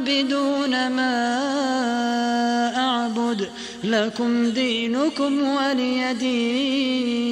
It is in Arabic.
أنتم عابدون ما أعبد لكم دينكم ولي دين.